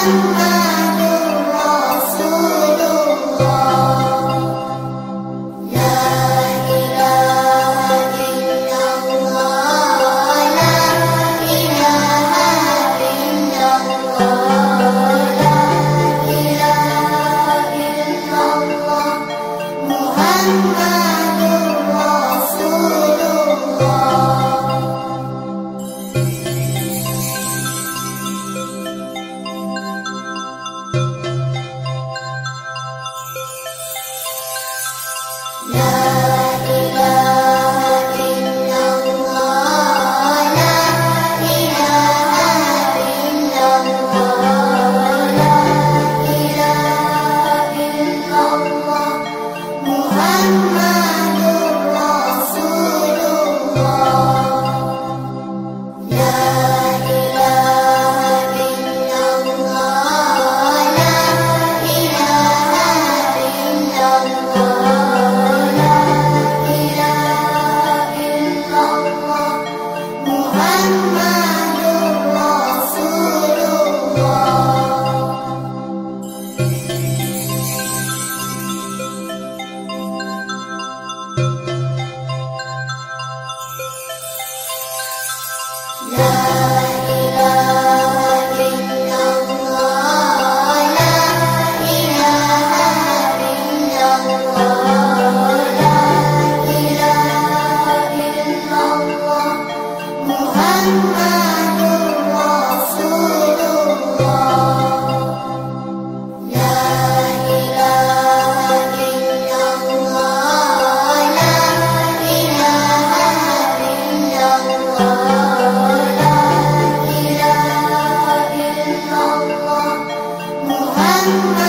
Música Amor.